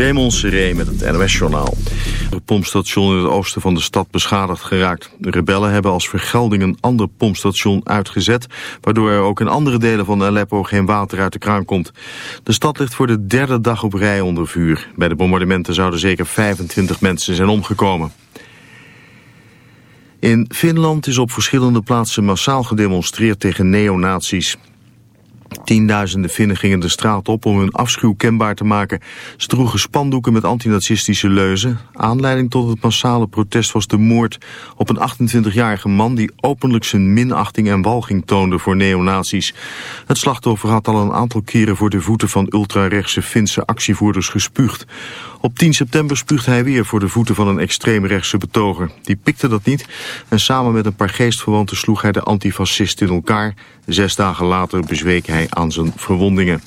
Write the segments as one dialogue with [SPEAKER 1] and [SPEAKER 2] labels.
[SPEAKER 1] Raymond Seré met het NOS-journaal. Het pompstation in het oosten van de stad beschadigd geraakt. De rebellen hebben als vergelding een ander pompstation uitgezet... waardoor er ook in andere delen van Aleppo geen water uit de kraan komt. De stad ligt voor de derde dag op rij onder vuur. Bij de bombardementen zouden zeker 25 mensen zijn omgekomen. In Finland is op verschillende plaatsen massaal gedemonstreerd tegen neonazies. Tienduizenden Finnen gingen de straat op om hun afschuw kenbaar te maken. Ze droegen spandoeken met antinazistische leuzen. Aanleiding tot het massale protest was de moord op een 28-jarige man... die openlijk zijn minachting en walging toonde voor neonazies. Het slachtoffer had al een aantal keren voor de voeten van ultrarechtse Finse actievoerders gespuugd. Op 10 september spuugde hij weer voor de voeten van een extreemrechtse betoger. Die pikte dat niet en samen met een paar geestverwanten sloeg hij de antifascist in elkaar. Zes dagen later bezweek hij aan zijn verwondingen.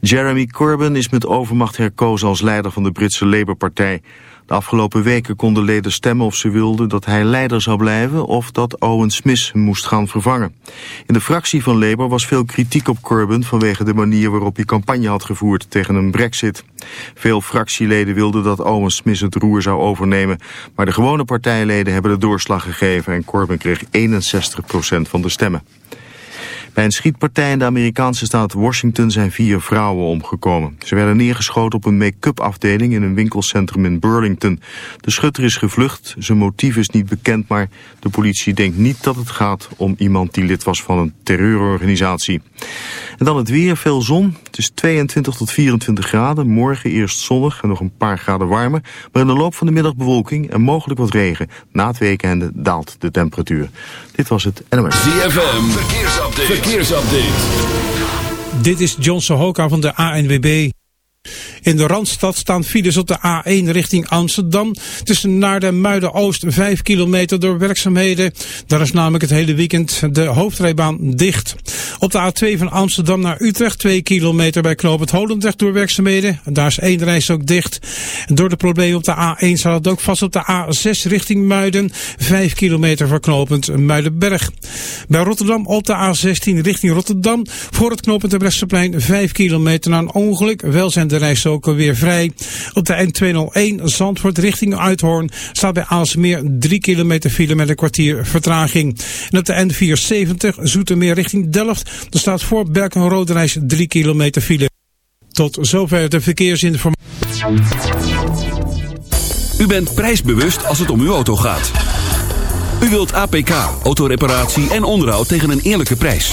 [SPEAKER 1] Jeremy Corbyn is met overmacht herkozen als leider van de Britse Labour-partij. De afgelopen weken konden leden stemmen of ze wilden dat hij leider zou blijven of dat Owen Smith moest gaan vervangen. In de fractie van Labour was veel kritiek op Corbyn vanwege de manier waarop hij campagne had gevoerd tegen een brexit. Veel fractieleden wilden dat Owen Smith het roer zou overnemen, maar de gewone partijleden hebben de doorslag gegeven en Corbyn kreeg 61% van de stemmen. Bij een schietpartij in de Amerikaanse staat Washington zijn vier vrouwen omgekomen. Ze werden neergeschoten op een make-up afdeling in een winkelcentrum in Burlington. De schutter is gevlucht, zijn motief is niet bekend, maar de politie denkt niet dat het gaat om iemand die lid was van een terreurorganisatie. En dan het weer, veel zon. Het is 22 tot 24 graden. Morgen eerst zonnig en nog een paar graden warmer. Maar in de loop van de middag bewolking en mogelijk wat regen. Na het weekende daalt de temperatuur. Dit was het NMS.
[SPEAKER 2] ZFM, verkeersupdate.
[SPEAKER 3] Dit is John Sohoka van de ANWB. In de Randstad staan files op de A1 richting Amsterdam. Tussen Naarden en Muiden-Oost 5 kilometer door werkzaamheden. Daar is namelijk het hele weekend de hoofdrijbaan dicht. Op de A2 van Amsterdam naar Utrecht 2 kilometer bij Knoop Holendrecht door werkzaamheden. Daar is één reis ook dicht. Door de problemen op de A1 staat het ook vast op de A6 richting Muiden. 5 kilometer verknopend Muidenberg. Bij Rotterdam op de A16 richting Rotterdam. Voor het knooppunt de Bresseplein 5 kilometer na een ongeluk. Wel zijn de reis ook weer vrij. Op de N201 Zandvoort richting Uithoorn staat bij Aalsmeer 3 kilometer file met een kwartier vertraging. En op de N470 Zoetermeer richting Delft. Staat voor Berken reis 3 kilometer file. Tot zover de verkeersinformatie.
[SPEAKER 2] U bent prijsbewust als het om uw auto gaat. U wilt APK, autoreparatie en onderhoud tegen een eerlijke prijs.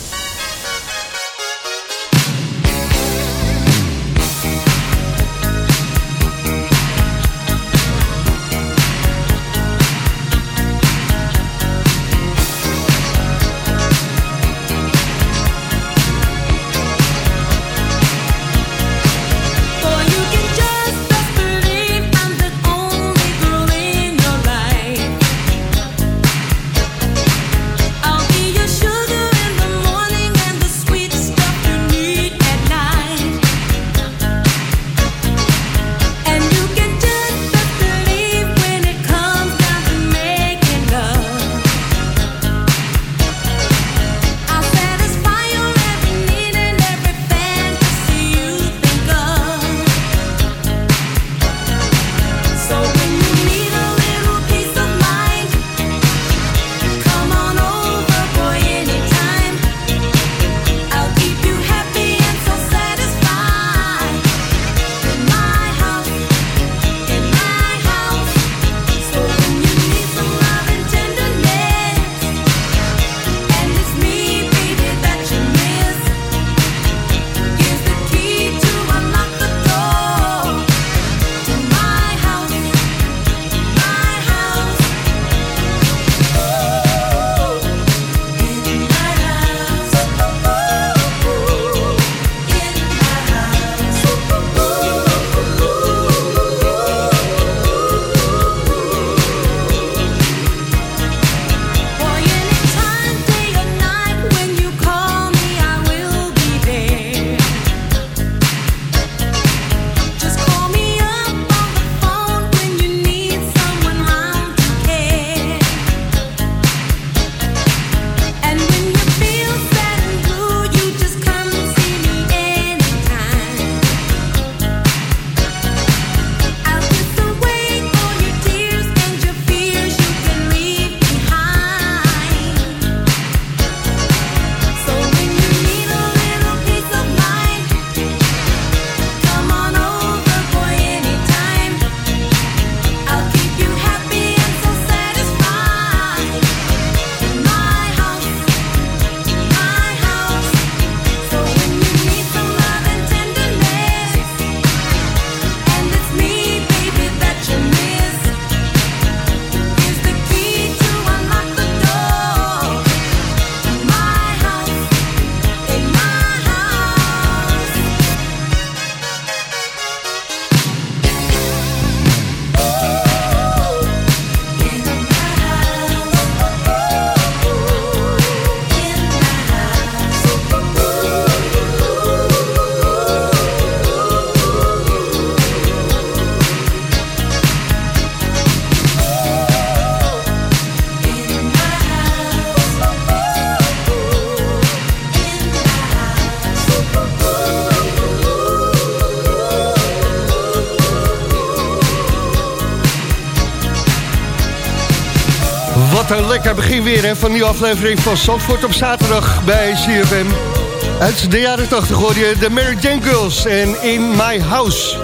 [SPEAKER 4] Begin weer hè, van nieuwe aflevering van Zandvoort op zaterdag bij CFM. Uit de jaren 80 hoor je de Mary Jane Girls en In My House.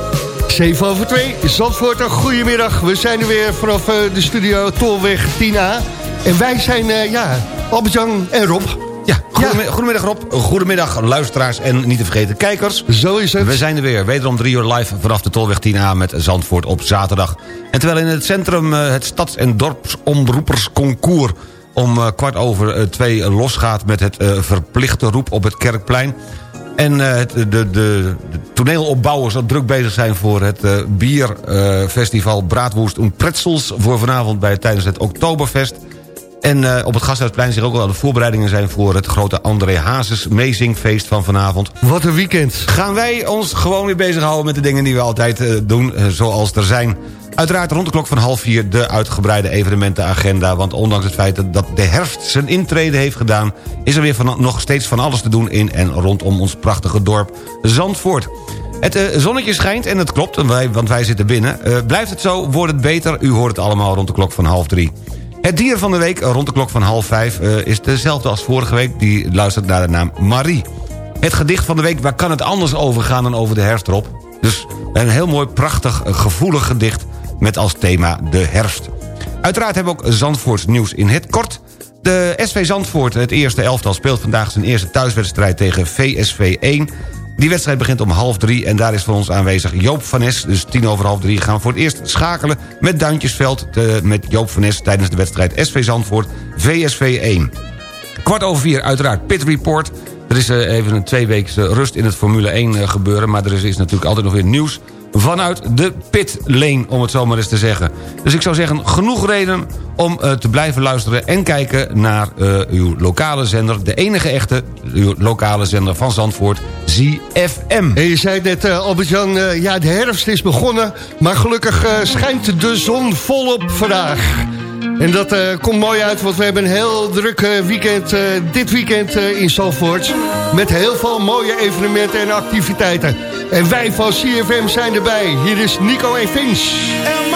[SPEAKER 4] 7 over 2, Zandvoort, een goedemiddag. We zijn er weer vanaf eh, de studio Tolweg 10A. En wij zijn, eh, ja, Albert-Jan en Rob.
[SPEAKER 5] Ja, goedemiddag, goedemiddag Rob, goedemiddag luisteraars en niet te vergeten kijkers.
[SPEAKER 4] Zo is het.
[SPEAKER 5] We zijn er weer, wederom drie uur live vanaf de Tolweg 10A met Zandvoort op zaterdag. En terwijl in het centrum eh, het Stads- en Dorpsomroepersconcours om eh, kwart over eh, twee losgaat met het eh, verplichte roep op het Kerkplein. En de, de, de toneelopbouwers dat druk bezig zijn voor het bierfestival Braadwoest en Pretzels... voor vanavond bij, tijdens het Oktoberfest. En op het Gasthuisplein zich ook al de voorbereidingen zijn... voor het grote André Hazes Mezingfeest van vanavond.
[SPEAKER 4] Wat een weekend.
[SPEAKER 5] Gaan wij ons gewoon weer bezighouden met de dingen die we altijd doen... zoals er zijn. Uiteraard rond de klok van half vier de uitgebreide evenementenagenda... want ondanks het feit dat de herfst zijn intrede heeft gedaan... is er weer van, nog steeds van alles te doen in en rondom ons prachtige dorp Zandvoort. Het eh, zonnetje schijnt en het klopt, wij, want wij zitten binnen. Eh, blijft het zo, wordt het beter. U hoort het allemaal rond de klok van half drie. Het dier van de week eh, rond de klok van half vijf... is dezelfde als vorige week. Die luistert naar de naam Marie. Het gedicht van de week, waar kan het anders over gaan dan over de herfst, Rob? Dus een heel mooi, prachtig, gevoelig gedicht... met als thema de herfst. Uiteraard hebben we ook Zandvoorts nieuws in het kort. De SV Zandvoort, het eerste elftal, speelt vandaag zijn eerste thuiswedstrijd tegen VSV 1. Die wedstrijd begint om half drie en daar is voor ons aanwezig Joop van Nes. Dus tien over half drie gaan we voor het eerst schakelen met Duintjesveld... met Joop van Nes tijdens de wedstrijd SV Zandvoort VSV 1. Kwart over vier, uiteraard Pit Report. Er is eh, even een tweeweekse rust in het Formule 1 eh, gebeuren... maar er is natuurlijk altijd nog weer nieuws vanuit de pitlane, om het zo maar eens te zeggen. Dus ik zou zeggen, genoeg reden om eh, te blijven luisteren... en kijken naar eh, uw lokale zender, de enige echte uw lokale zender van Zandvoort, ZFM.
[SPEAKER 4] En je zei net, eh, Albert-Jan, ja, de herfst is begonnen... maar gelukkig schijnt de zon volop vandaag. En dat eh, komt mooi uit, want we hebben een heel druk eh, weekend... eh, dit weekend in Zandvoort... met heel veel mooie evenementen en activiteiten. En wij van CFM zijn erbij. Hier is Nico en Vince.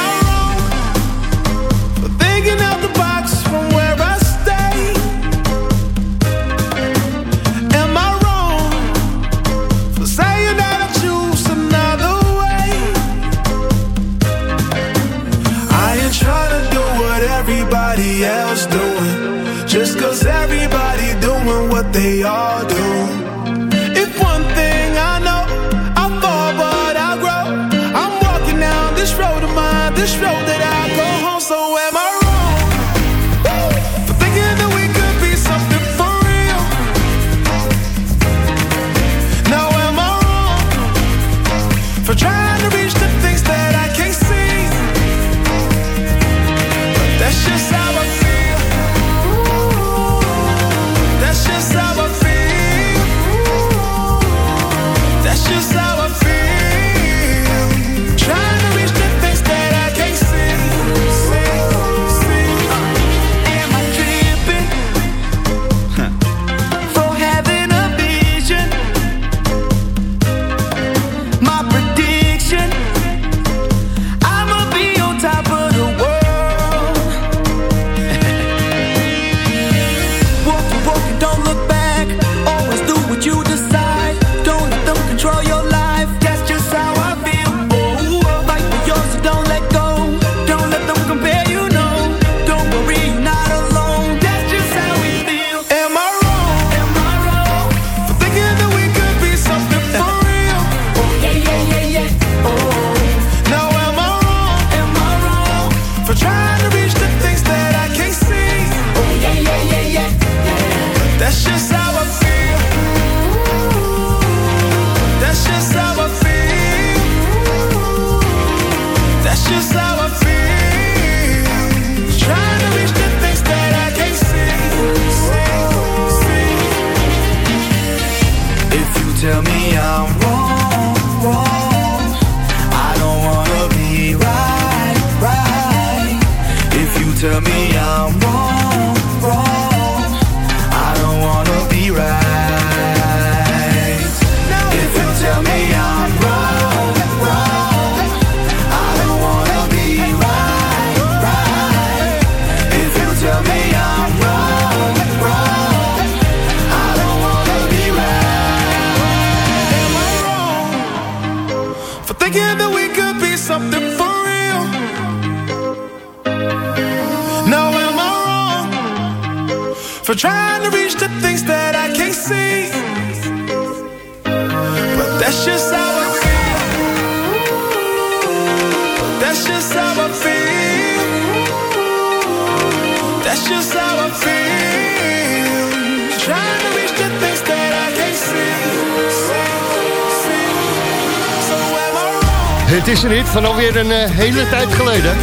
[SPEAKER 6] Alweer een eh, hele tijd geleden.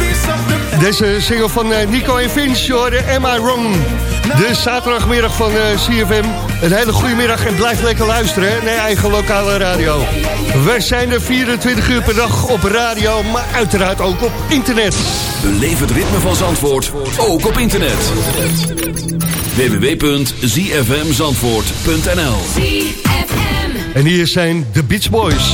[SPEAKER 6] Deze single van eh, Nico en Vince, hoorde Am I Wrong? De zaterdagmiddag van eh, CFM. Een hele goede middag en blijf lekker luisteren hè, naar je eigen lokale radio. We zijn er 24 uur per dag op radio, maar uiteraard ook op internet.
[SPEAKER 2] Beleef het ritme van Zandvoort, ook op internet. www.zfmzandvoort.nl
[SPEAKER 7] ZFM.
[SPEAKER 6] En hier zijn de Beach Boys.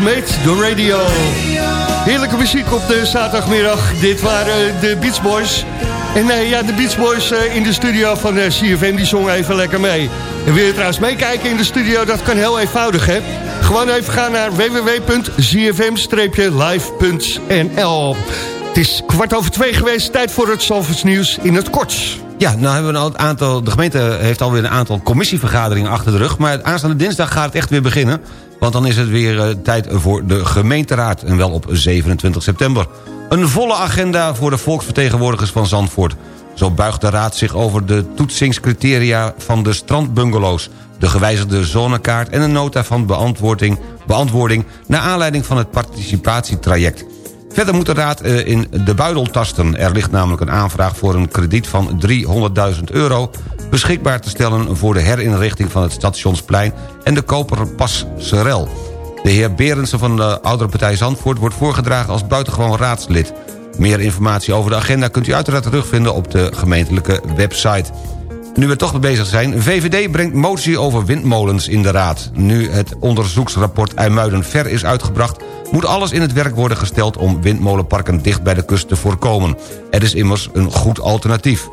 [SPEAKER 4] Made the radio.
[SPEAKER 6] Heerlijke muziek op de zaterdagmiddag. Dit waren de Beach Boys. En eh, ja, de Beach Boys eh, in de studio van eh, CFM, die zongen even lekker mee. En wil je trouwens meekijken in de studio, dat kan heel eenvoudig, hè? Gewoon even gaan naar www.zfm-live.nl Het is kwart over twee geweest, tijd voor het Zalvers nieuws in het kort.
[SPEAKER 5] Ja, nou hebben we al het aantal, de gemeente heeft alweer een aantal commissievergaderingen achter de rug... maar aanstaande dinsdag gaat het echt weer beginnen... want dan is het weer eh, tijd voor de gemeenteraad... en wel op 27 september. Een volle agenda voor de volksvertegenwoordigers van Zandvoort. Zo buigt de raad zich over de toetsingscriteria van de strandbungalows... de gewijzigde zonekaart en een nota van beantwoording, beantwoording... naar aanleiding van het participatietraject... Verder moet de Raad eh, in de buidel tasten. Er ligt namelijk een aanvraag voor een krediet van 300.000 euro... beschikbaar te stellen voor de herinrichting van het Stationsplein... en de Koperpasserel. De heer Berendsen van de Oudere Partij Zandvoort... wordt voorgedragen als buitengewoon raadslid. Meer informatie over de agenda kunt u uiteraard terugvinden op de gemeentelijke website. Nu we toch bezig zijn, VVD brengt motie over windmolens in de Raad. Nu het onderzoeksrapport IJmuiden ver is uitgebracht... moet alles in het werk worden gesteld om windmolenparken dicht bij de kust te voorkomen. Het is immers een goed alternatief.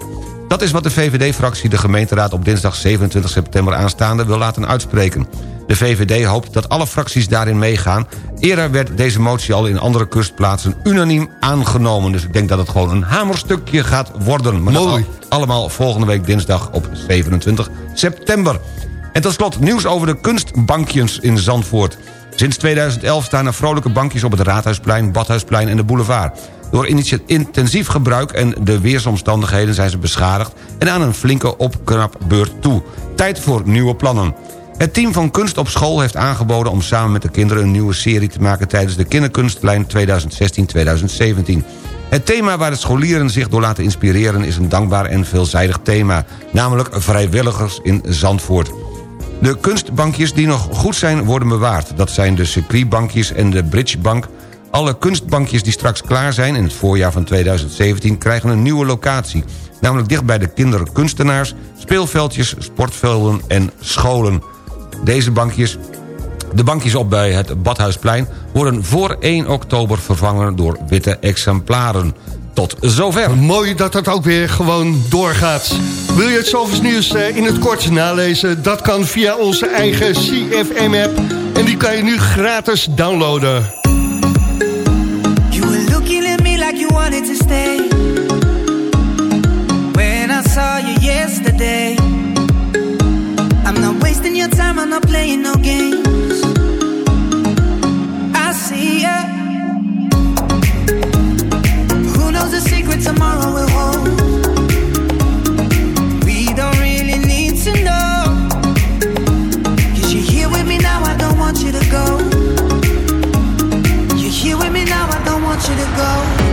[SPEAKER 5] Dat is wat de VVD-fractie de gemeenteraad op dinsdag 27 september aanstaande wil laten uitspreken. De VVD hoopt dat alle fracties daarin meegaan. Eerder werd deze motie al in andere kustplaatsen unaniem aangenomen. Dus ik denk dat het gewoon een hamerstukje gaat worden. Maar
[SPEAKER 4] Mooi.
[SPEAKER 5] allemaal volgende week dinsdag op 27 september. En tot slot nieuws over de kunstbankjes in Zandvoort. Sinds 2011 staan er vrolijke bankjes op het Raadhuisplein, Badhuisplein en de boulevard. Door intensief gebruik en de weersomstandigheden zijn ze beschadigd... en aan een flinke opknapbeurt toe. Tijd voor nieuwe plannen. Het team van Kunst op School heeft aangeboden om samen met de kinderen... een nieuwe serie te maken tijdens de kinderkunstlijn 2016-2017. Het thema waar de scholieren zich door laten inspireren... is een dankbaar en veelzijdig thema, namelijk vrijwilligers in Zandvoort. De kunstbankjes die nog goed zijn worden bewaard. Dat zijn de circuitbankjes en de bridgebank. Alle kunstbankjes die straks klaar zijn in het voorjaar van 2017... krijgen een nieuwe locatie. Namelijk dicht bij de kinderkunstenaars, speelveldjes, sportvelden en scholen. Deze bankjes de bankjes op bij het Badhuisplein worden voor 1 oktober vervangen door witte exemplaren. Tot zover.
[SPEAKER 4] Mooi dat dat ook weer gewoon doorgaat. Wil je het Zalvers nieuws eh, in het kort nalezen? Dat kan via onze eigen CFM-app. En die kan je nu gratis downloaden.
[SPEAKER 8] Wanted to stay. When I saw you yesterday, I'm not wasting your time, I'm not playing no games. I see ya. Who knows the secret tomorrow will hold? We don't really need to know. Cause you're here with me now, I don't want you to go. You're here with me now, I don't want you to go.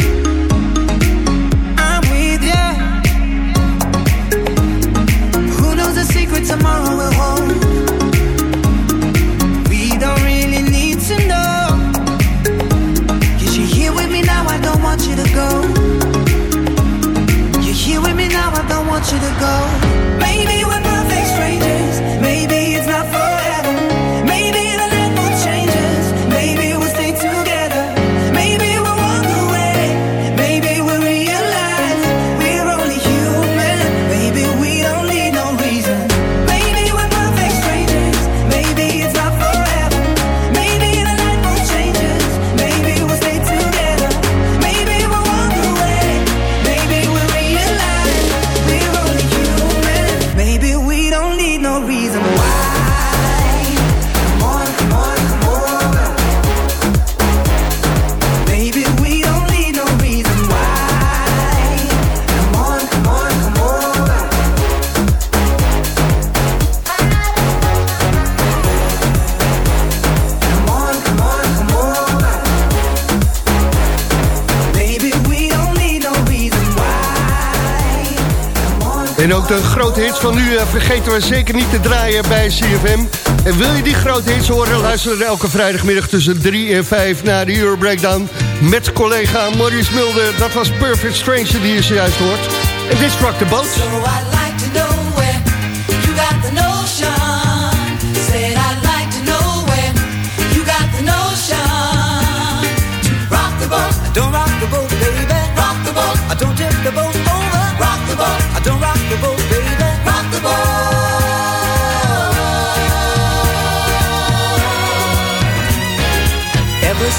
[SPEAKER 4] De grote hits van nu eh, vergeten we zeker niet te draaien bij CFM. En wil je die grote hits horen, luister dan elke vrijdagmiddag tussen 3 en 5 naar de Euro Breakdown. Met collega Maurice Mulder. Dat was Perfect Stranger die je zojuist hoort. En dit sprak de boot.
[SPEAKER 9] So I'd like to know where you got the notion. Said I'd like to know where you got the notion. To rock the boat,
[SPEAKER 8] Don't rock the boat, baby.
[SPEAKER 9] rock the boat,
[SPEAKER 8] I don't tip the boat over.
[SPEAKER 9] rock the boat,
[SPEAKER 8] I don't rock
[SPEAKER 10] ever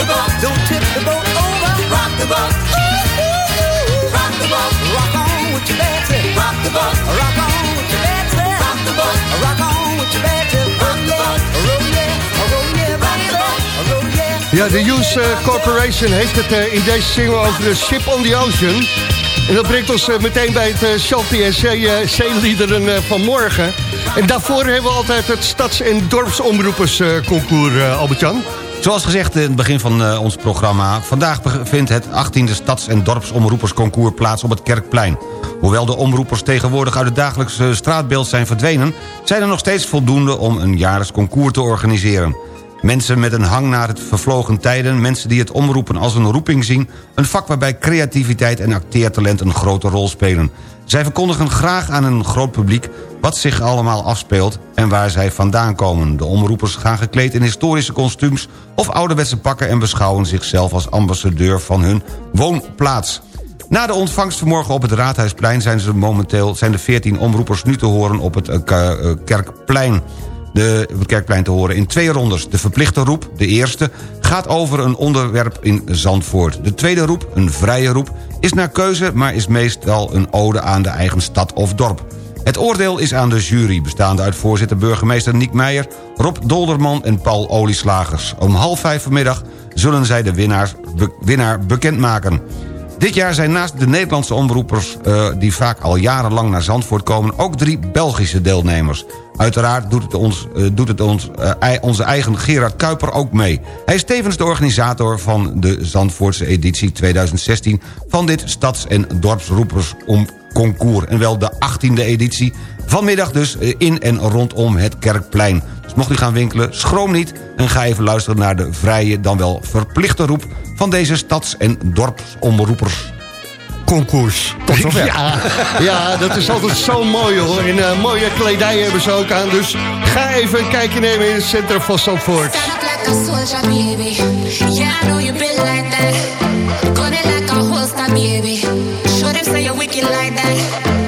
[SPEAKER 9] The boat,
[SPEAKER 10] Don't tip the boat over
[SPEAKER 9] rock the boat,
[SPEAKER 10] rock the boat,
[SPEAKER 9] Rock
[SPEAKER 10] on with your bad
[SPEAKER 9] rock the boat,
[SPEAKER 10] Rock on with your bad
[SPEAKER 9] rock the boat,
[SPEAKER 10] Rock on with your bad
[SPEAKER 9] Rock the boat.
[SPEAKER 10] Roll yeah, baby Roll yeah
[SPEAKER 4] Ja, de Use eh, Corporation heeft het eh, in deze single over de Ship on the Ocean. En dat brengt ons eh, meteen bij het uh, Shanty en Zee, Zeeliederen van morgen. En daarvoor hebben we altijd het Stads- en Dorpsomroepersconcours, Albert-Jan.
[SPEAKER 5] Zoals gezegd in het begin van eh, ons programma... vandaag vindt het 18e Stads- en Dorpsomroepersconcours plaats op het Kerkplein. Hoewel de omroepers tegenwoordig uit het dagelijkse straatbeeld zijn verdwenen... zijn er nog steeds voldoende om een jaarlijks concours te organiseren. Mensen met een hang naar het vervlogen tijden... mensen die het omroepen als een roeping zien... een vak waarbij creativiteit en acteertalent een grote rol spelen. Zij verkondigen graag aan een groot publiek wat zich allemaal afspeelt... en waar zij vandaan komen. De omroepers gaan gekleed in historische kostuums... of ouderwetse pakken en beschouwen zichzelf als ambassadeur van hun woonplaats. Na de ontvangst vanmorgen op het Raadhuisplein... zijn, ze momenteel, zijn de 14 omroepers nu te horen op het eh, eh, Kerkplein de, op het Kerkplein te horen in twee rondes. De verplichte roep, de eerste, gaat over een onderwerp in Zandvoort. De tweede roep, een vrije roep, is naar keuze... maar is meestal een ode aan de eigen stad of dorp. Het oordeel is aan de jury, bestaande uit voorzitter burgemeester Niek Meijer... Rob Dolderman en Paul Olieslagers. Om half vijf vanmiddag zullen zij de winnaars, winnaar bekendmaken. Dit jaar zijn naast de Nederlandse omroepers... eh, die vaak al jarenlang naar Zandvoort komen... ook drie Belgische deelnemers. Uiteraard doet het, ons, eh, doet het ons, eh, onze eigen Gerard Kuiper ook mee. Hij is tevens de organisator van de Zandvoortse editie 2016... van dit Stads- en Dorpsroepers om concours. En wel de 18e editie. Vanmiddag dus eh, in en rondom het Kerkplein. Dus mocht u gaan winkelen, schroom niet... en ga even luisteren naar de vrije, dan wel verplichte roep... van deze stads- en dorpsomroepers.
[SPEAKER 4] Concours.
[SPEAKER 5] Tot zover.
[SPEAKER 4] Ja, ja, dat is altijd zo mooi hoor. En eh, mooie kledij hebben ze ook aan. Dus ga even een kijkje nemen in het centrum van Zandvoort.
[SPEAKER 11] Like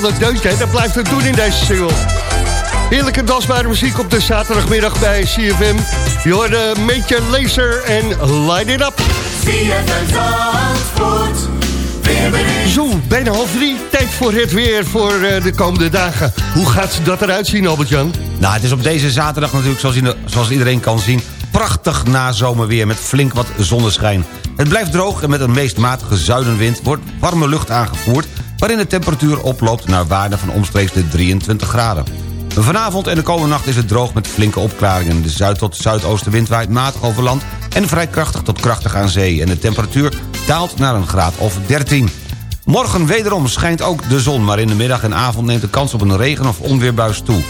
[SPEAKER 4] vooral dat deuntje, dat blijft het doen in deze single. Heerlijke dansbare muziek op de zaterdagmiddag bij CFM. Je hoorde Meetje Laser en Light It Up. Zo, bijna half drie. Tijd voor het weer voor eh, de komende dagen. Hoe gaat dat eruit zien, Albert-Jan?
[SPEAKER 5] Nou, het is op deze zaterdag natuurlijk, zoals, in- zoals iedereen kan zien... prachtig nazomerweer met flink wat zonneschijn. Het blijft droog en met een meest matige zuidenwind... wordt warme lucht aangevoerd... waarin de temperatuur oploopt naar waarden van omstreeks de 23 graden. Vanavond en de komende nacht is het droog met flinke opklaringen. De zuid- tot zuidoostenwind waait matig over land... en vrij krachtig tot krachtig aan zee. En de temperatuur daalt naar een graad of 13. Morgen wederom schijnt ook de zon... maar in de middag en avond neemt de kans op een regen- of onweerbuis toe.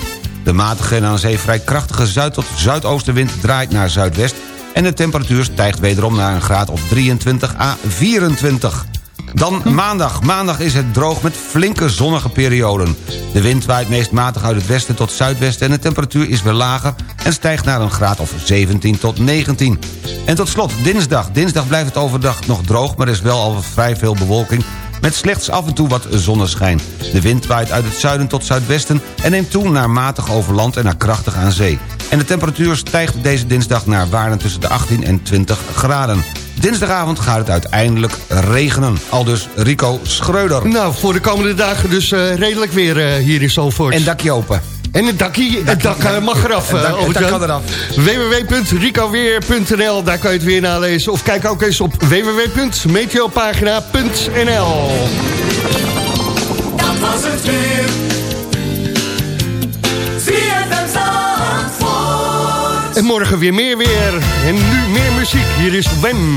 [SPEAKER 5] De matige en aan zee vrij krachtige zuid- tot zuidoostenwind draait naar zuidwest... en de temperatuur stijgt wederom naar een graad of 23 à 24. Dan maandag. Maandag is het droog met flinke zonnige perioden. De wind waait meest matig uit het westen tot zuidwesten... en de temperatuur is weer lager en stijgt naar een graad of 17 tot 19. En tot slot dinsdag. Dinsdag blijft het overdag nog droog... maar er is wel al vrij veel bewolking met slechts af en toe wat zonneschijn. De wind waait uit het zuiden tot zuidwesten... en neemt toe naar matig over land en naar krachtig aan zee. En de temperatuur stijgt deze dinsdag naar waarden tussen de 18 en 20 graden. Dinsdagavond gaat het uiteindelijk regenen. Al dus Rico Schreuder.
[SPEAKER 4] Nou, voor de komende dagen dus eh, redelijk weer eh, hier in Zalvoort.
[SPEAKER 5] En dakje open.
[SPEAKER 4] En het dakje, het dak eh, mag eraf.
[SPEAKER 5] Het dak- het dak
[SPEAKER 4] Albert-Jan.
[SPEAKER 5] kan eraf.
[SPEAKER 4] www.ricoweer.nl, daar kan je het weer nalezen. Of kijk ook eens op www.meteopagina.nl
[SPEAKER 8] Dat was het weer.
[SPEAKER 4] Morgen weer meer weer. En nu meer muziek. Hier is Wem.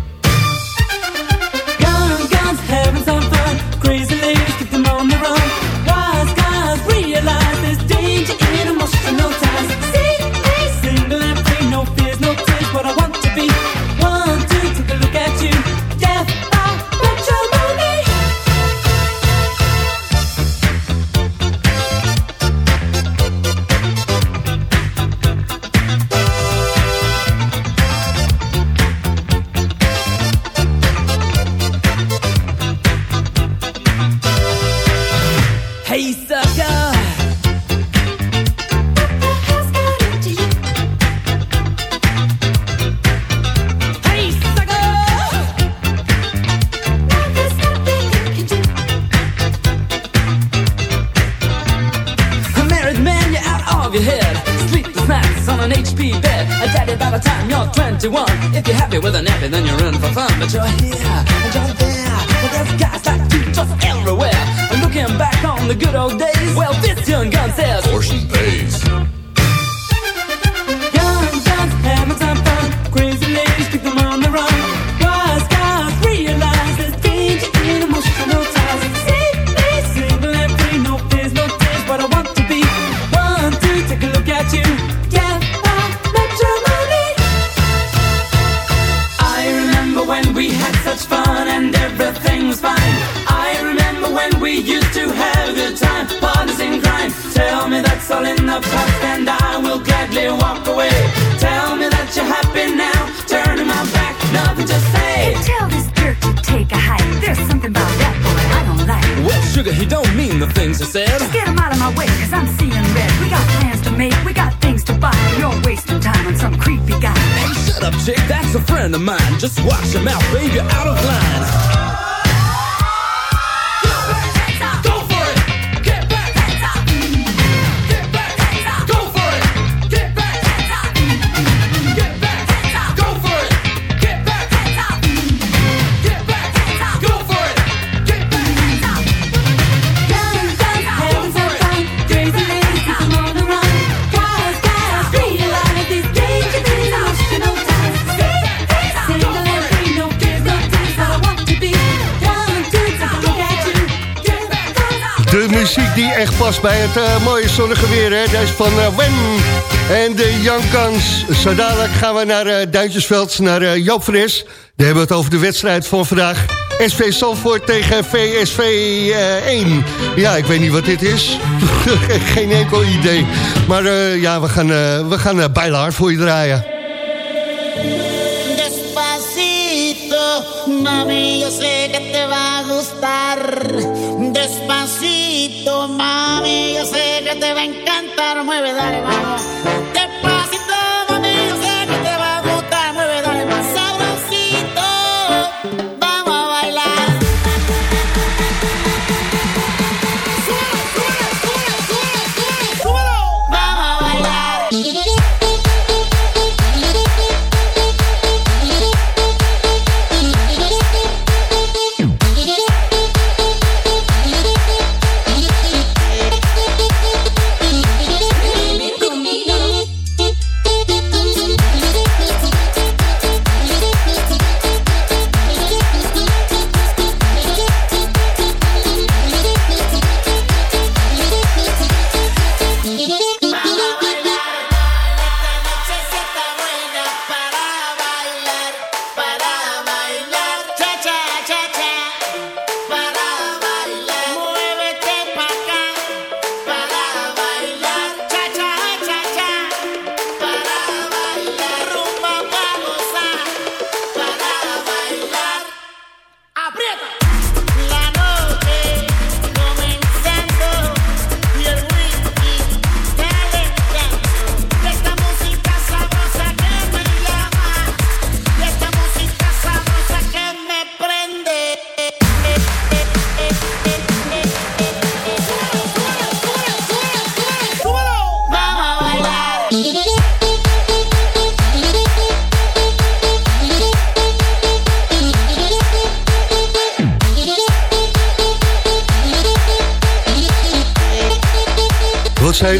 [SPEAKER 12] Past
[SPEAKER 4] bij het eh, mooie zonnige weer. Hè? Deze van eh, Wem en de Guns. Zo dadelijk gaan we naar Duintjesveld, naar eh, Joop Fris. Daar hebben we het over de wedstrijd van vandaag. SV Zandvoort tegen VSV eh, 1. Ja, ik weet niet wat dit is. Geen enkel idee. Maar ja, we gaan, we gaan uh, voor je draaien.
[SPEAKER 13] Despacito, mami, yo sé encantar. Mueve, dale, vamos.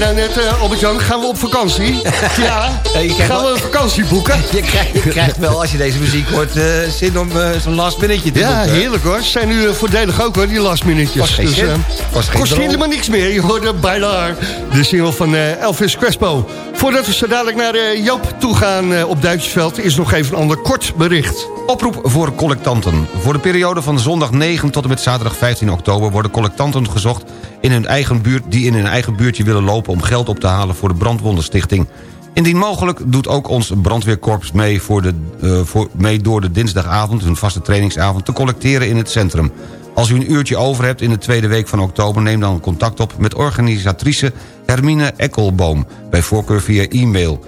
[SPEAKER 4] Nou net, uh, Albert-Jan? Gaan we op vakantie? ja, gaan we een vakantie boeken?
[SPEAKER 5] Je krijgt, je krijgt wel, als je deze muziek hoort, eh, zin om eh, zo'n last minute te
[SPEAKER 4] Ja,
[SPEAKER 5] boeken.
[SPEAKER 4] heerlijk hoor. Ze zijn nu voordelig ook hoor, die last minuutjes.
[SPEAKER 5] Kost
[SPEAKER 4] eh,
[SPEAKER 5] Kost geen
[SPEAKER 4] kost
[SPEAKER 5] drol.
[SPEAKER 4] helemaal niks meer. Je hoorde Bailar, de single van eh, Elvis Crespo. Voordat we zo dadelijk naar eh, Joop toe gaan eh, op Duitsersveld... is nog even een ander kort bericht.
[SPEAKER 5] Oproep voor collectanten. Voor de periode van zondag 9 tot en met zaterdag 15 oktober... worden collectanten gezocht in hun eigen buurt, die in hun eigen buurtje willen lopen... om geld op te halen voor de Brandwondenstichting. Indien mogelijk doet ook ons brandweerkorps mee, voor de, eh, voor, mee door de dinsdagavond... hun vaste trainingsavond te collecteren in het centrum. Als u een uurtje over hebt in de tweede week van oktober... neem dan contact op met organisatrice Hermine Ekkelboom... bij voorkeur via e-mail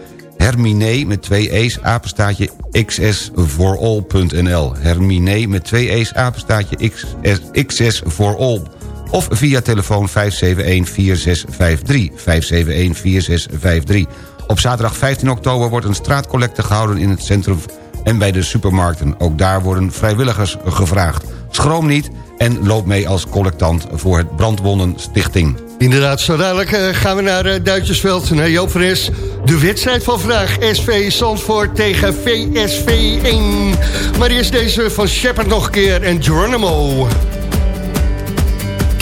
[SPEAKER 5] Hermine met twee e's, apenstaatje xsforall.nl. Hermine met twee e's, apenstaatje XS, xsforall. Of via telefoon 571-4653. 571-4653. Op zaterdag 15 oktober wordt een straatcollecte gehouden in het centrum en bij de supermarkten. Ook daar worden vrijwilligers gevraagd. Schroom niet en loop mee als collectant voor het Brandwonden Stichting.
[SPEAKER 4] Inderdaad, zo dadelijk eh, gaan we naar uh, Duitsersveld. Naar Joop. De wedstrijd van vandaag. SV Zandvoort tegen VSV 1. Maar eerst deze van Shepard nog een keer en Geronimo.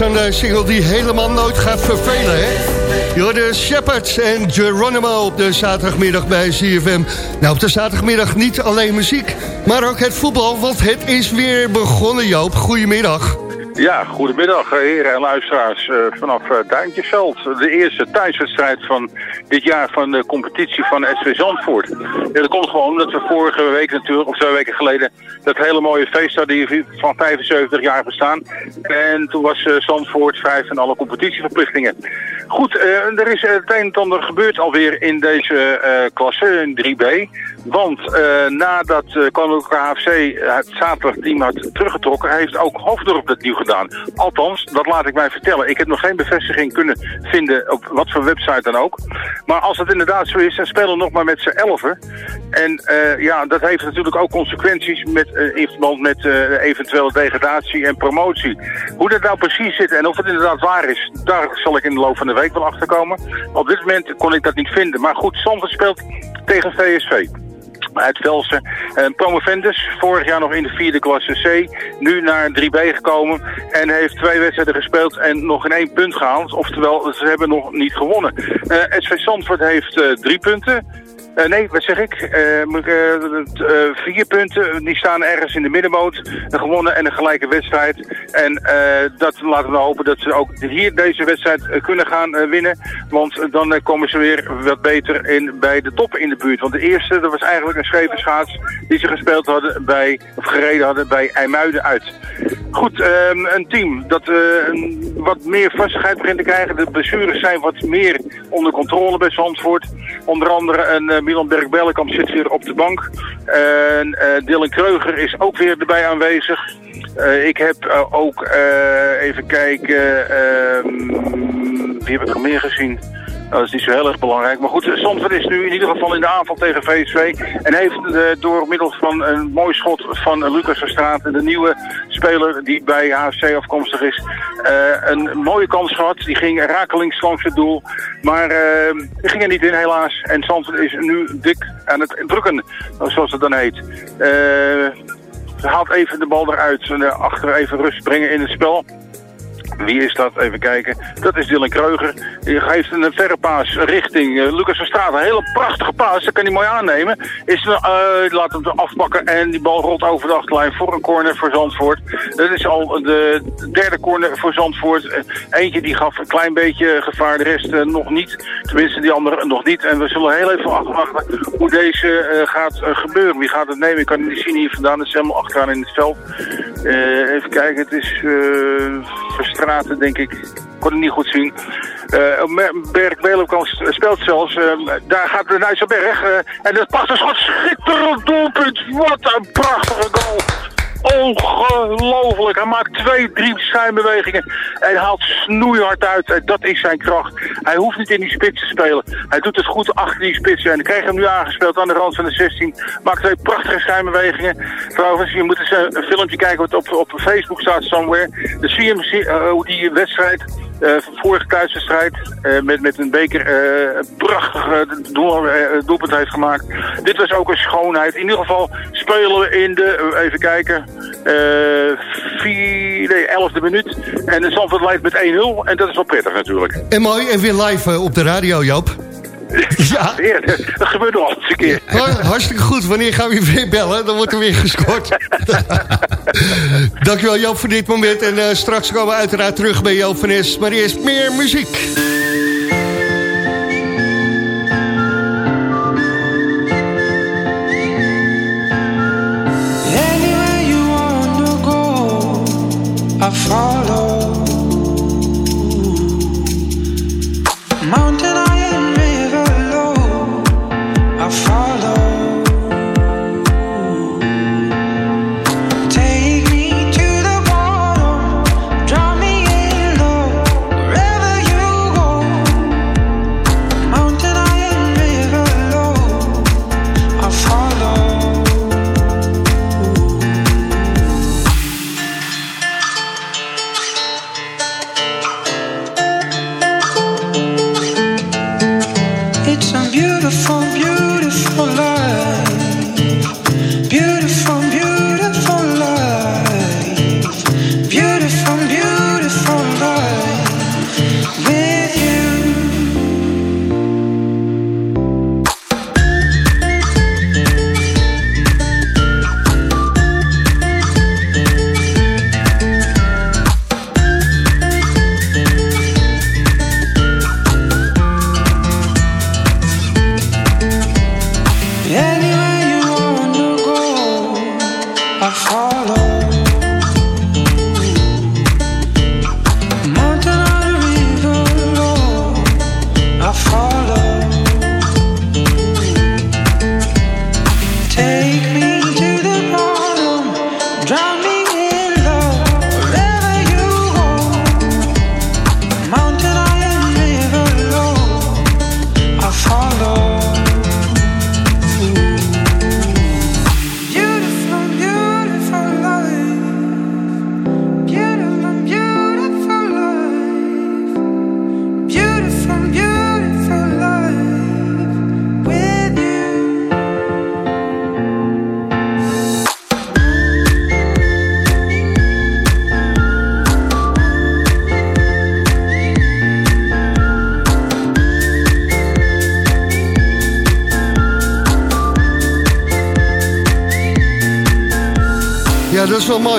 [SPEAKER 4] zo'n eh, single die helemaal nooit gaat vervelen, hè? Hoorde Shepard en Geronimo op de zaterdagmiddag bij CFM. Nou, op de zaterdagmiddag niet alleen muziek, maar ook het voetbal, want het is weer begonnen, Joop. Goedemiddag.
[SPEAKER 14] Ja, goedemiddag eh, heren en luisteraars eh, vanaf Duintjesveld. De eerste thuiswedstrijd van dit jaar van de competitie van SV Zandvoort. Ja, dat komt gewoon omdat we vorige week natuurlijk, of twee weken geleden, dat hele mooie feest hadden van 75 jaar bestaan. En toen was Zandvoort vrij van alle competitieverplichtingen. Goed, eh, er is het een en ander gebeurd alweer in deze eh, klasse, in 3B. Want eh, nadat uh, Koninklijke HFC het zaterdagteam had teruggetrokken, heeft ook Hofdorp het nieuw gedaan. Althans, dat laat ik mij vertellen. Ik heb nog geen bevestiging kunnen vinden op wat voor website dan ook. Maar als het inderdaad zo is, dan spelen we nog maar met z'n elfen. En ja, dat heeft natuurlijk ook consequenties met, in verband met eventuele degradatie en promotie. Hoe dat nou precies zit en of het inderdaad waar is, daar zal ik in de loop van de week wel achter komen. Op dit moment kon ik dat niet vinden. Maar goed, Zandvoort speelt tegen VSV uit Velsen. Uh, promovendus, vorig jaar nog in de vierde klasse C. Nu naar 3B gekomen en heeft twee wedstrijden gespeeld en nog in één punt gehaald. Oftewel, ze hebben nog niet gewonnen. Eh SV Zandvoort heeft eh, drie punten. Eh, nee, wat zeg ik? Eh, eh, vier punten, die staan ergens in de middenmoot. Een gewonnen en een gelijke wedstrijd. En dat laten we hopen dat ze ook hier deze wedstrijd kunnen gaan winnen. Want dan komen ze weer wat beter in, bij de top in de buurt. Want de eerste, dat was eigenlijk een scheve schaats die ze gespeeld hadden bij, of gereden hadden bij IJmuiden uit. Goed, ehm, een team dat een, wat meer vastigheid begint te krijgen. De blessures zijn wat meer onder controle bij Zandvoort. Onder andere een Milan Berg-Bellenkamp zit weer op de bank. En eh, Dylan Kreuger is ook weer erbij aanwezig. Eh, ik heb eh, ook, eh, even kijken, ehm, wie heb ik nog meer gezien? Nou, dat is niet zo heel erg belangrijk. Maar goed, Zandvoort is nu in ieder geval in de aanval tegen VSV. En heeft eh, door middel van een mooi schot van Lucas Verstraat, de nieuwe speler die bij HFC afkomstig is, eh, een mooie kans gehad. Die ging rakelings langs het doel. Maar eh, die ging er niet in helaas. En Zandvoort is nu dik aan het drukken, zoals het dan heet. Haalt even de bal eruit. Achter even rust brengen in het spel. Wie is dat? Even kijken. Dat is Dylan Kreuger. Die geeft een verre paas richting eh, Lucas van. Een hele prachtige paas. Dat kan hij mooi aannemen. Is, uh, laat hem afpakken en die bal rolt over de achterlijn voor een corner voor Zandvoort. Dat is al de derde corner voor Zandvoort. Eh, Eentje die gaf een klein beetje gevaar. De rest nog niet. Tenminste die andere nog niet. En we zullen heel even afwachten hoe deze gaat gebeuren. Wie gaat het nemen? Ik kan het niet zien hier vandaan. Het is helemaal achteraan in het veld. Even kijken. Het is uh, Verstraten denk ik. Kon het niet goed zien. Uh, Berg Belenkamp speelt zelfs. Uh, daar gaat de Nijsselberg. Uh, en dat past een schot. Schitterend doelpunt. Wat een prachtige goal. Ongelooflijk. Hij maakt twee, drie schijnbewegingen. En haalt snoeihard uit. En dat is zijn kracht. Hij hoeft niet in die spits te spelen. Hij doet het goed achter die spits. En ik kreeg hem nu aangespeeld aan de rand van de 16. Maakt twee prachtige schijnbewegingen. Trouwens, je moet eens uh, een filmpje kijken wat op, op Facebook staat somewhere. Dan zie je hem, uh, hoe die wedstrijd... Uh, vorige thuiswedstrijd uh, met, met een beker uh, een doelpunt heeft gemaakt. Dit was ook een schoonheid. In ieder geval spelen we in de, even kijken, vier, nee, elfde minuut. En de Zandvoort leidt met 1-0 en dat is wel prettig natuurlijk.
[SPEAKER 4] En mooi, en weer live op de radio, Joop.
[SPEAKER 14] Ja, dat gebeurt nog eens een keer.
[SPEAKER 4] Hartstikke goed. Wanneer gaan we weer bellen? Dan wordt er weer gescoord. Dankjewel Joop voor dit moment. En uh, straks komen we uiteraard terug bij Joop van Es. Maar eerst meer muziek.
[SPEAKER 15] Anywhere you wanna go, I follow. Mountain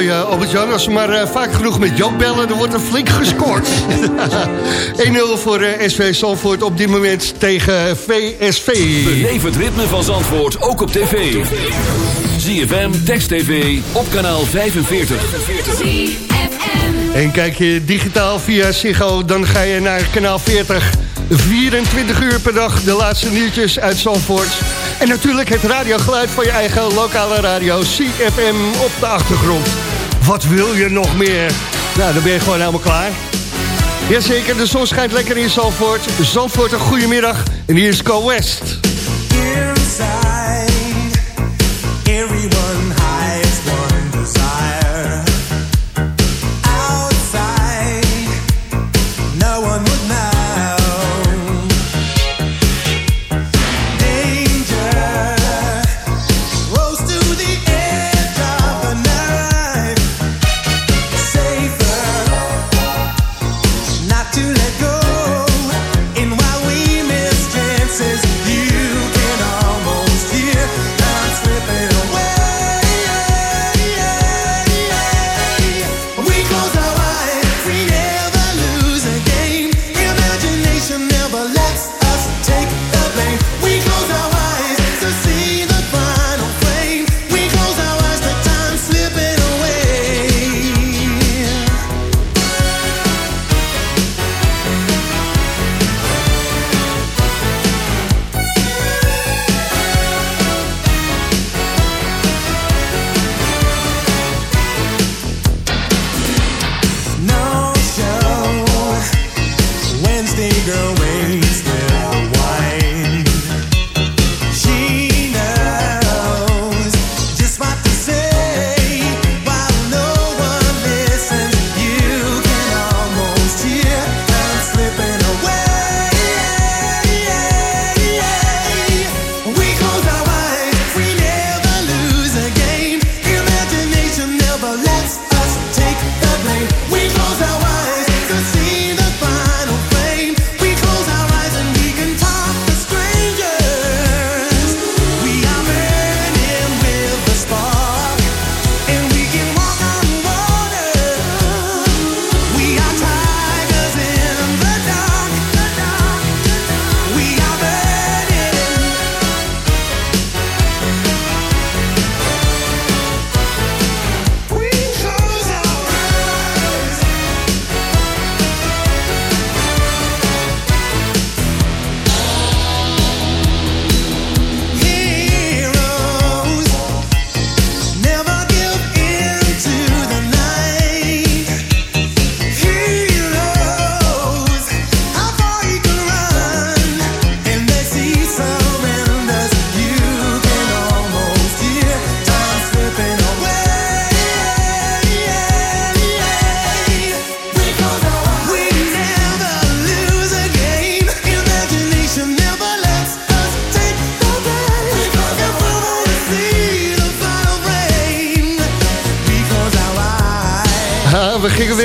[SPEAKER 6] mooi, eh, Albert-Jan. Als we maar eh, vaak genoeg met Jan bellen, dan wordt er flink gescoord. 1-0 voor eh, SV Zandvoort op dit moment tegen VSV.
[SPEAKER 2] Beleef het ritme van Zandvoort ook op tv. ZFM, Text TV, op kanaal 45.
[SPEAKER 6] En kijk je digitaal via Ziggo, dan ga je naar kanaal 40. 24 uur per dag, de laatste nieuwtjes uit Zandvoort. En natuurlijk het radiogeluid van je eigen lokale radio, CFM, op de achtergrond. Wat wil je nog meer? Nou, dan ben je gewoon helemaal klaar. Jazeker, de zon schijnt lekker in Zandvoort. Zandvoort, een goede middag. En hier is Go West.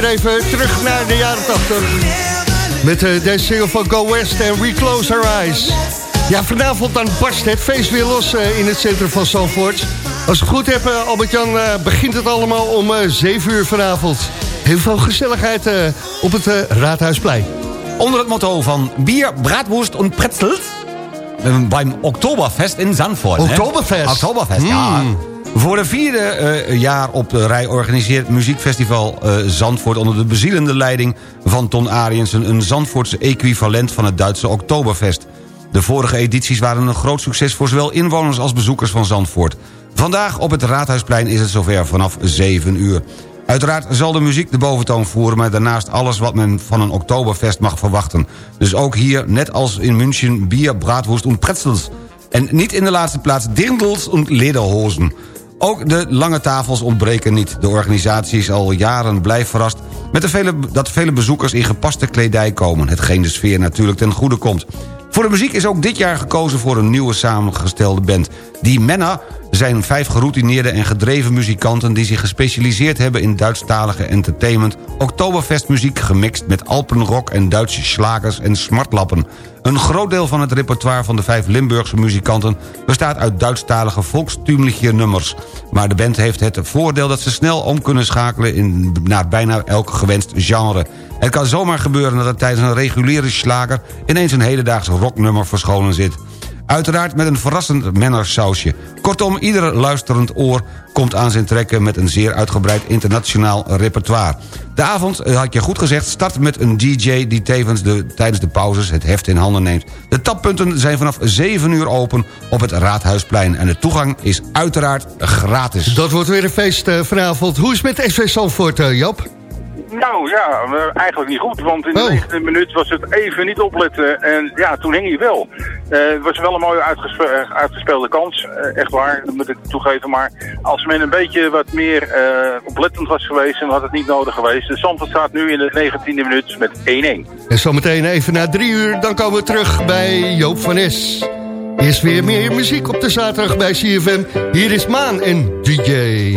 [SPEAKER 6] Weer even terug naar de jaren 80. Met eh, deze single van Go West en We Close Our Eyes. Ja, vanavond dan barst het feest weer los eh, in het centrum van Zandvoort. Als ik het goed heb, eh, Albert-Jan, begint het allemaal om eh 7 uur vanavond. Heel veel gezelligheid op het Raadhuisplein.
[SPEAKER 5] Onder het motto van Bier, Bratwurst en Pretzels... beim Oktoberfest in Zandvoort. hè?
[SPEAKER 6] Oktoberfest.
[SPEAKER 5] Oktoberfest, ja. Voor de vierde eh, jaar op de rij organiseert Muziekfestival eh, Zandvoort... onder de bezielende leiding van Ton Ariensen... een Zandvoortse equivalent van het Duitse Oktoberfest. De vorige edities waren een groot succes... voor zowel inwoners als bezoekers van Zandvoort. Vandaag op het Raadhuisplein is het zover vanaf 7 uur. Uiteraard zal de muziek de boventoon voeren... maar daarnaast alles wat men van een Oktoberfest mag verwachten. Dus ook hier, net als in München, bier, braadwoest en pretzels... En niet in de laatste plaats dirndels en lederhozen. Ook de lange tafels ontbreken niet. De organisatie is al jaren blij verrast... Met de vele, dat vele bezoekers in gepaste kledij komen. Hetgeen de sfeer natuurlijk ten goede komt. Voor de muziek is ook dit jaar gekozen voor een nieuwe samengestelde band. Die Menna zijn vijf geroutineerde en gedreven muzikanten... die zich gespecialiseerd hebben in Duitsstalige entertainment... Oktoberfestmuziek gemixt met Alpenrock en Duitse slagers en smartlappen. Een groot deel van het repertoire van de vijf Limburgse muzikanten... bestaat uit Duitsstalige volkstuurlijke nummers. Maar de band heeft het voordeel dat ze snel om kunnen schakelen... In, naar bijna elk gewenst genre. Het kan zomaar gebeuren dat er tijdens een reguliere slager... ineens een hedendaags rocknummer verscholen zit. Uiteraard met een verrassend mennersausje. Kortom, ieder luisterend oor komt aan zijn trekken... met een zeer uitgebreid internationaal repertoire. De avond, eh, had je goed gezegd, start met een DJ... die tevens de, tijdens de pauzes het heft in handen neemt. De tappunten zijn vanaf 7 uur open op het Raadhuisplein... en de toegang is uiteraard gratis.
[SPEAKER 4] Dat wordt weer een feest eh, vanavond. Hoe is het met SV Zandvoort, eh, Joop?
[SPEAKER 14] Nou ja, eigenlijk niet goed, want in de
[SPEAKER 4] Oh.
[SPEAKER 14] 19e minuut was het even niet opletten. En ja, toen hing hij wel. Eh, het was wel een mooie uitgespe- eh, uitgespeelde kans, eh, echt waar, dat moet ik toegeven. Maar als men een beetje wat meer eh, oplettend was geweest, dan had het niet nodig geweest. De Zandvoort staat nu in de 19e minuut met 1-1.
[SPEAKER 4] En zometeen even na drie uur, dan komen we terug bij Joop van Es. Eerst weer meer muziek op de zaterdag bij CFM. Hier is Maan en DJ.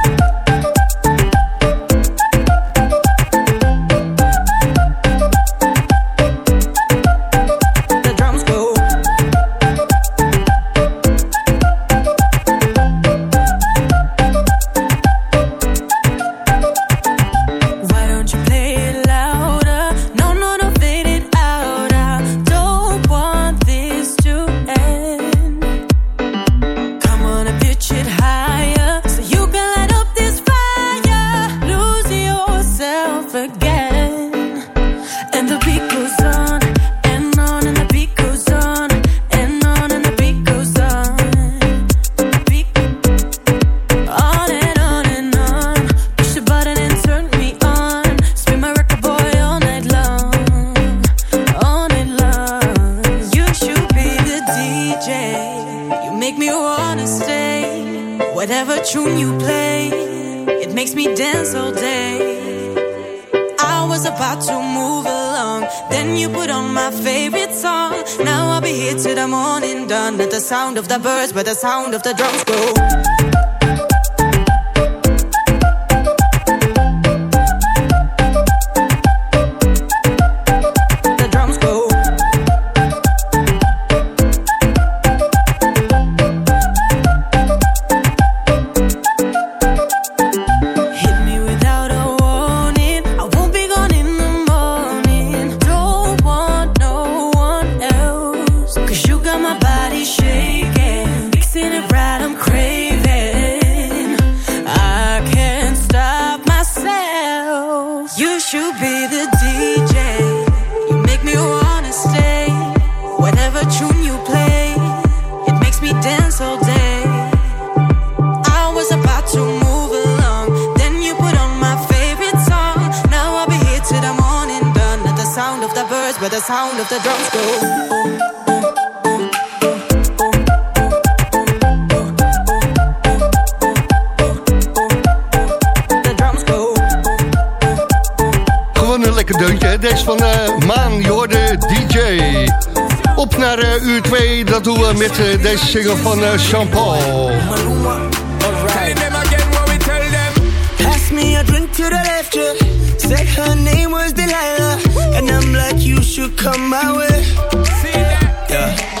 [SPEAKER 16] Sound of the birds, but the sound of the drums go.
[SPEAKER 4] Op naar eh, uur 2, dat doen we met eh, deze single van eh, Jean-Paul.
[SPEAKER 8] Pass me a drink to the left. Said her name was Delilah. And I'm like, you should come my way. Yeah.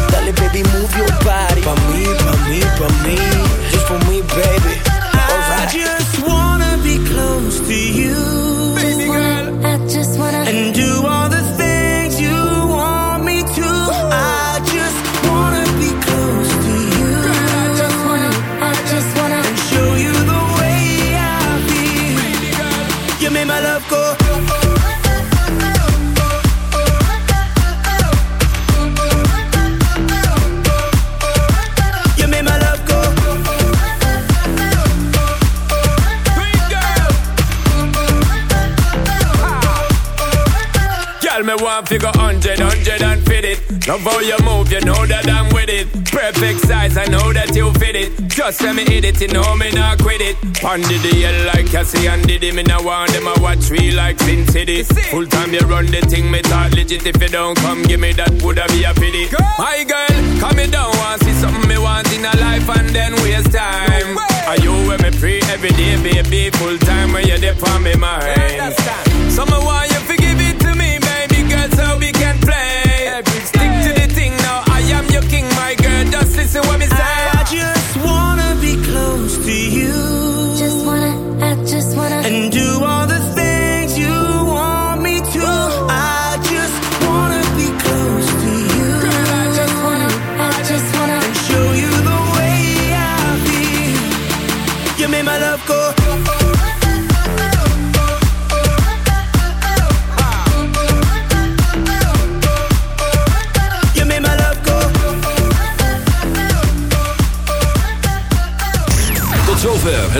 [SPEAKER 9] move your body. For me, for me, for me, just for me, baby. Alright.
[SPEAKER 17] I just wanna
[SPEAKER 8] be close to you Love
[SPEAKER 18] how you move, you know that I'm with it. Perfect size, I know that you fit it. Just let me hit it, you know me not quit it. Pondy the hell like Cassie and Diddy. Me now want them, I watch me like Sin City. Full time you run the thing, me talk legit. If you don't come, give me that, woulda be a pity. My girl, come me down, want see something me want in a life and then waste time. Are you with me free every day, baby? Full time when you're there for me mind. So me want you to give it to me, baby girl, so we can play. Stick to the thing now, I am your king, my girl. Just listen what me say.
[SPEAKER 8] I